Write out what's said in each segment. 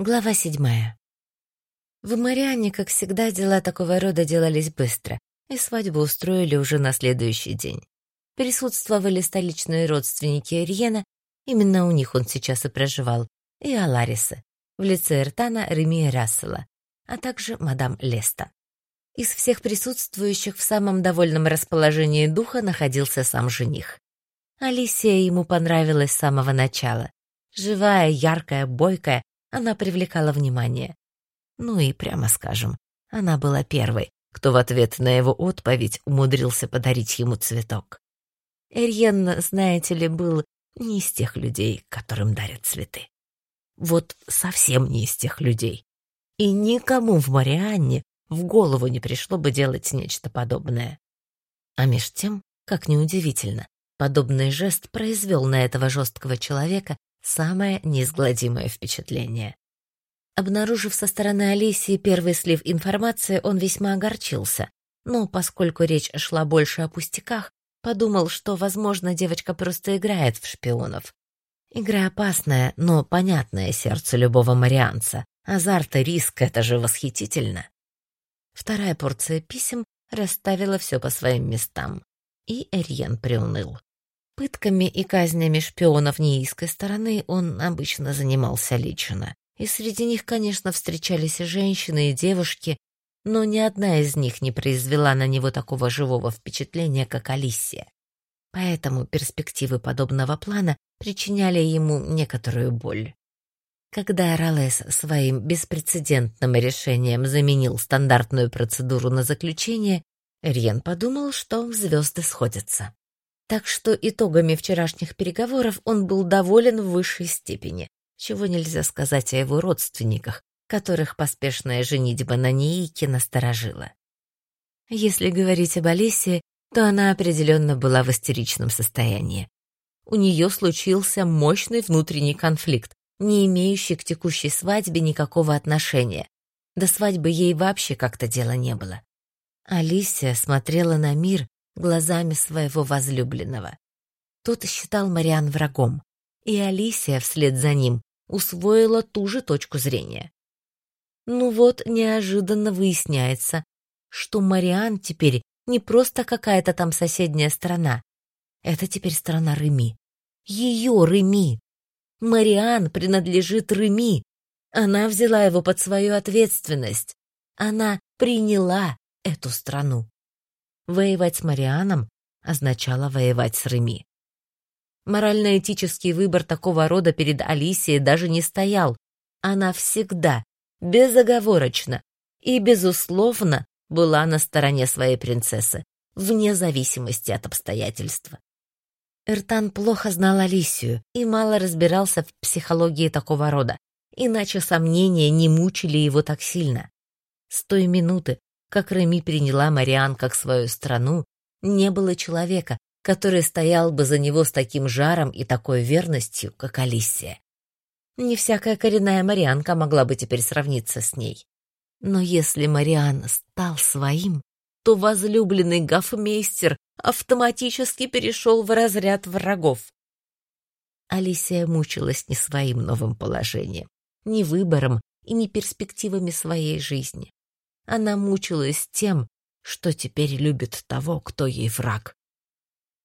Глава седьмая. В Марианне, как всегда, дела такого рода делались быстро, и свадьбу устроили уже на следующий день. Присутствовали столичные родственники Риена, именно у них он сейчас и проживал, и Алариса, в лице Эртана, Реми Рассела, а также мадам Леста. Из всех присутствующих в самом довольном расположении духа находился сам жених. Алисия ему понравилась с самого начала. Живая, яркая, бойкая, она привлекала внимание. Ну и, прямо скажем, она была первой, кто в ответ на его отповедь умудрился подарить ему цветок. Эрьен, знаете ли, был не из тех людей, которым дарят цветы. Вот совсем не из тех людей. И никому в Марианне в голову не пришло бы делать нечто подобное. А меж тем, как неудивительно, подобный жест произвел на этого жесткого человека самое неизгладимое впечатление. Обнаружив со стороны Алисии первый слив информации, он весьма огорчился, но поскольку речь шла больше о пустяках, подумал, что, возможно, девочка просто играет в шпионов. Игра опасная, но понятная сердцу любого марианца. Азарт и риск — это же восхитительно. Вторая порция писем расставила все по своим местам, и Эрьен приуныл. Пытками и казнями шпионов неийской стороны он обычно занимался лично. И среди них, конечно, встречались и женщины, и девушки, но ни одна из них не произвела на него такого живого впечатления, как Алисия. Поэтому перспективы подобного плана причиняли ему некоторую боль. Когда Ролес своим беспрецедентным решением заменил стандартную процедуру на заключение, Рьен подумал, что звезды сходятся. Так что итогами вчерашних переговоров он был доволен в высшей степени, чего нельзя сказать о его родственниках, которых поспешная женитьба на Неике насторожила. Если говорить об Алисе, то она определенно была в истеричном состоянии. У нее случился мощный внутренний конфликт, не имеющий к текущей свадьбе никакого отношения. До свадьбы ей вообще как-то дела не было. Алисия смотрела на мир глазами своего возлюбленного. Тот считал Мариан врагом, и Алисия вслед за ним усвоила ту же точку зрения. Ну вот, неожиданно выясняется, что Мариан теперь не просто какая-то там соседняя страна. Это теперь страна Реми. Ее Реми. Мариан принадлежит Реми. Она взяла его под свою ответственность. Она приняла эту страну. Воевать с Марианом означало воевать с Реми. Морально-этический выбор такого рода перед Алисией даже не стоял. Она всегда, безоговорочно и безусловно была на стороне своей принцессы, вне зависимости от обстоятельств. Эртан плохо знал Алисию и мало разбирался в психологии такого рода, иначе сомнения не мучили его так сильно. С той минуты, как Реми приняла Мариан как свою страну, не было человека, который стоял бы за него с таким жаром и такой верностью, как Алисия. Не всякая коренная Марианка могла бы теперь сравниться с ней. Но если Мариан стал своим, то возлюбленный гофмейстер автоматически перешел в разряд врагов. Алисия мучилась не своим новым положением, не выбором и не перспективами своей жизни. Она мучилась тем, что теперь любит того, кто ей враг.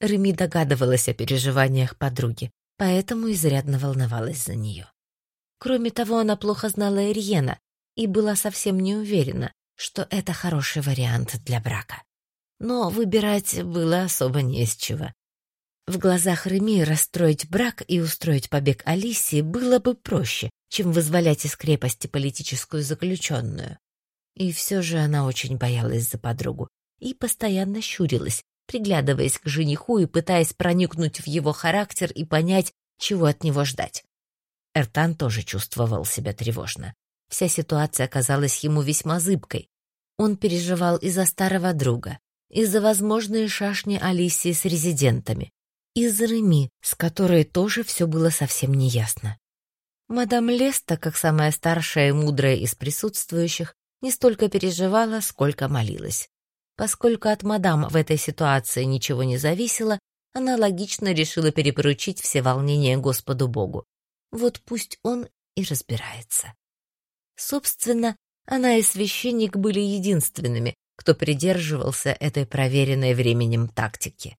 Реми догадывалась о переживаниях подруги, поэтому изрядно волновалась за нее. Кроме того, она плохо знала Ирьена и была совсем не уверена, что это хороший вариант для брака. Но выбирать было особо не из чего. В глазах Реми расстроить брак и устроить побег Алисии было бы проще, чем вызволять из крепости политическую заключенную. И все же она очень боялась за подругу и постоянно щурилась, приглядываясь к жениху и пытаясь проникнуть в его характер и понять, чего от него ждать. Эртан тоже чувствовал себя тревожно. Вся ситуация казалась ему весьма зыбкой. Он переживал из-за старого друга, из-за возможной шашни Алисии с резидентами, из-за Реми, с которой тоже все было совсем неясно. Мадам Леста, как самая старшая и мудрая из присутствующих, не столько переживала, сколько молилась. Поскольку от мадам в этой ситуации ничего не зависело, она логично решила перепоручить все волнения Господу Богу. Вот пусть он и разбирается. Собственно, она и священник были единственными, кто придерживался этой проверенной временем тактики.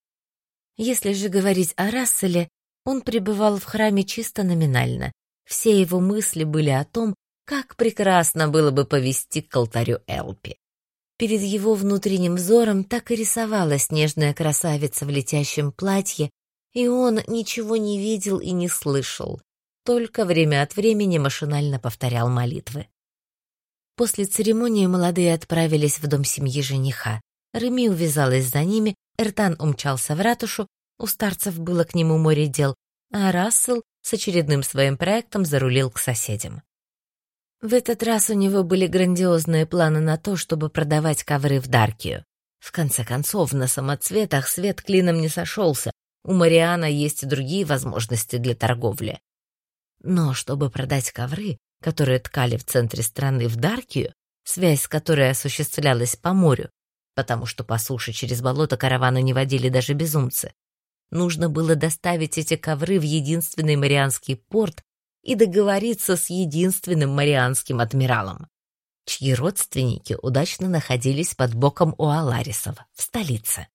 Если же говорить о Расселе, он пребывал в храме чисто номинально. Все его мысли были о том, как прекрасно было бы повести к алтарю Элпи. Перед его внутренним взором так и рисовалась нежная красавица в летящем платье, и он ничего не видел и не слышал, только время от времени машинально повторял молитвы. После церемонии молодые отправились в дом семьи жениха. Реми увязалась за ними, Эртан умчался в ратушу, у старцев было к нему море дел, а Рассел с очередным своим проектом зарулил к соседям. В этот раз у него были грандиозные планы на то, чтобы продавать ковры в Даркию. В конце концов, на самоцветах свет клином не сошелся, у Мариана есть и другие возможности для торговли. Но чтобы продать ковры, которые ткали в центре страны в Даркию, связь с которой осуществлялась по морю, потому что по суше через болото караваны не водили даже безумцы. Нужно было доставить эти ковры в единственный Марианский порт и договориться с единственным марианским адмиралом, чьи родственники удачно находились под боком у Аларисов в столице.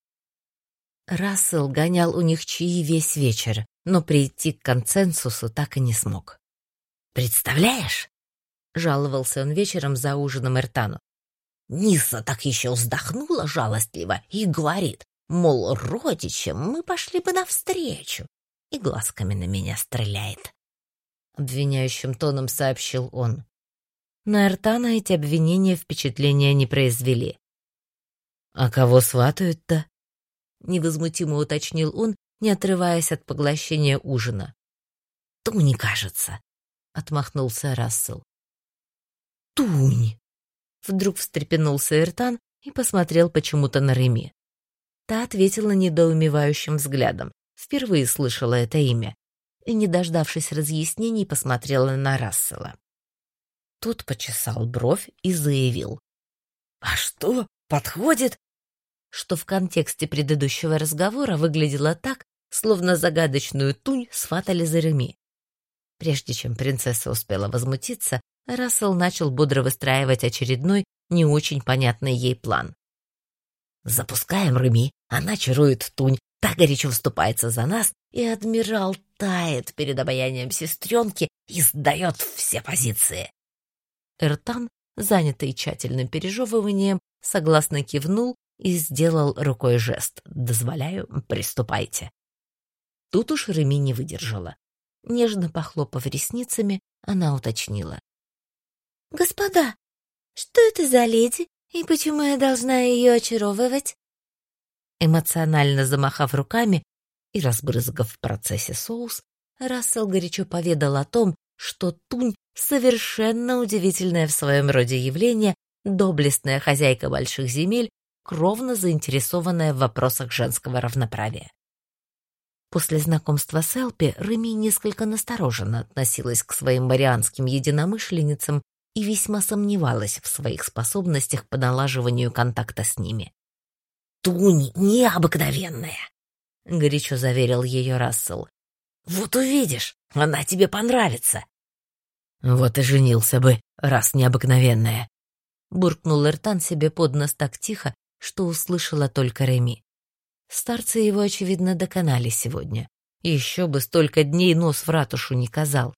Рассел гонял у них чаи весь вечер, но прийти к консенсусу так и не смог. «Представляешь?» — жаловался он вечером за ужином Эртану. Ниса так еще вздохнула жалостливо и говорит, мол, родичам мы пошли бы навстречу, и глазками на меня стреляет. Обвиняющим тоном сообщил он. На Эртана эти обвинения впечатления не произвели. «А кого сватают-то?» — невозмутимо уточнил он, не отрываясь от поглощения ужина. «Ту кажется», — отмахнулся Рассел. «Тунь!» Вдруг встрепенулся Эртан и посмотрел почему-то на Реми. Та ответила недоумевающим взглядом. Впервые слышала это имя. И, не дождавшись разъяснений, посмотрела на Рассела. Тот почесал бровь и заявил. «А что, подходит?» Что в контексте предыдущего разговора выглядело так, словно загадочную тунь сфатали за Реми. Прежде чем принцесса успела возмутиться, Рассел начал бодро выстраивать очередной, не очень понятный ей план. «Запускаем Реми, она чарует тунь, так горячо вступается за нас, и адмирал тает перед обаянием сестренки и сдает все позиции». Эртан, занятый тщательным пережевыванием, согласно кивнул и сделал рукой жест «Дозволяю, приступайте». Тут уж Реми не выдержала. Нежно похлопав ресницами, она уточнила. «Господа, что это за леди и почему я должна ее очаровывать?» Эмоционально замахав руками и разбрызгав в процессе соус, Рассел горячо поведал о том, что Тунь — совершенно удивительное в своем роде явление, доблестная хозяйка больших земель, кровно заинтересованная в вопросах женского равноправия. После знакомства с Элпи Реми несколько настороженно относилась к своим марианским единомышленницам и весьма сомневалась в своих способностях по налаживанию контакта с ними. «Туни необыкновенная!» — горячо заверил ее Рассел. «Вот увидишь, она тебе понравится!» «Вот и женился бы, раз необыкновенная!» Буркнул Эртан себе под нос так тихо, что услышала только Реми. Старцы его, очевидно, доконали сегодня. Еще бы столько дней нос в ратушу не казал.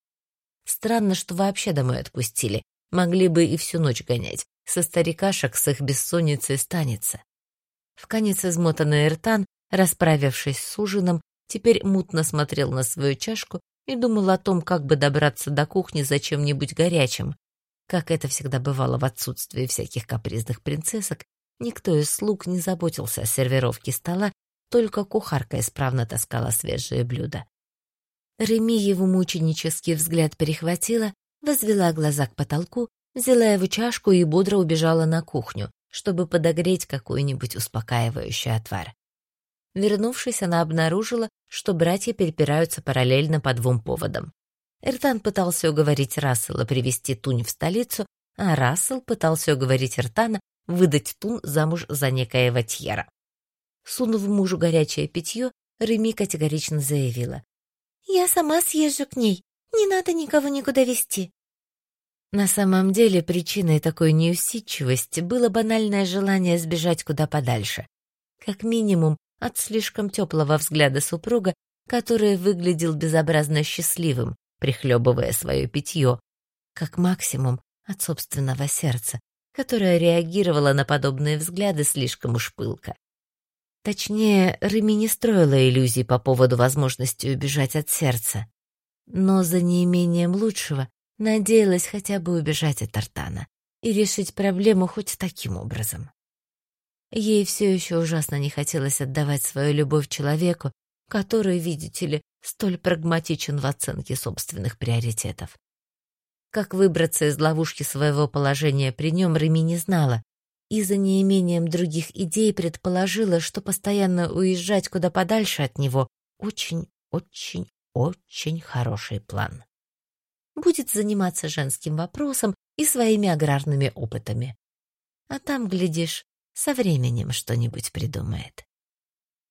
Странно, что вообще домой отпустили. Могли бы и всю ночь гонять. Со старикашек с их бессонницей станется. В конец измотанный Эртан, расправившись с ужином, теперь мутно смотрел на свою чашку и думал о том, как бы добраться до кухни за чем-нибудь горячим. Как это всегда бывало в отсутствии всяких капризных принцессок, никто из слуг не заботился о сервировке стола, только кухарка исправно таскала свежие блюда. Реми его мученический взгляд перехватила, возвела глаза к потолку, взяла его чашку и бодро убежала на кухню, чтобы подогреть какой-нибудь успокаивающий отвар. Вернувшись, она обнаружила, что братья перепираются параллельно по двум поводам. Эртан пытался уговорить Рассела привезти Тунь в столицу, а Рассел пытался уговорить Эртана выдать Тун замуж за некоего Тьера. Сунув мужу горячее питье, Реми категорично заявила. «Я сама съезжу к ней, не надо никого никуда вести». На самом деле причиной такой неусидчивости было банальное желание сбежать куда подальше. Как минимум от слишком теплого взгляда супруга, который выглядел безобразно счастливым, прихлебывая свое питье. Как максимум от собственного сердца, которое реагировало на подобные взгляды слишком уж пылко. Точнее, Реми не строила иллюзий по поводу возможности убежать от сердца, но за неимением лучшего надеялась хотя бы убежать от Артана и решить проблему хоть таким образом. Ей все еще ужасно не хотелось отдавать свою любовь человеку, который, видите ли, столь прагматичен в оценке собственных приоритетов. Как выбраться из ловушки своего положения при нем Реми не знала, и за неимением других идей предположила, что постоянно уезжать куда подальше от него очень-очень-очень хороший план. Будет заниматься женским вопросом и своими аграрными опытами. А там, глядишь, со временем что-нибудь придумает.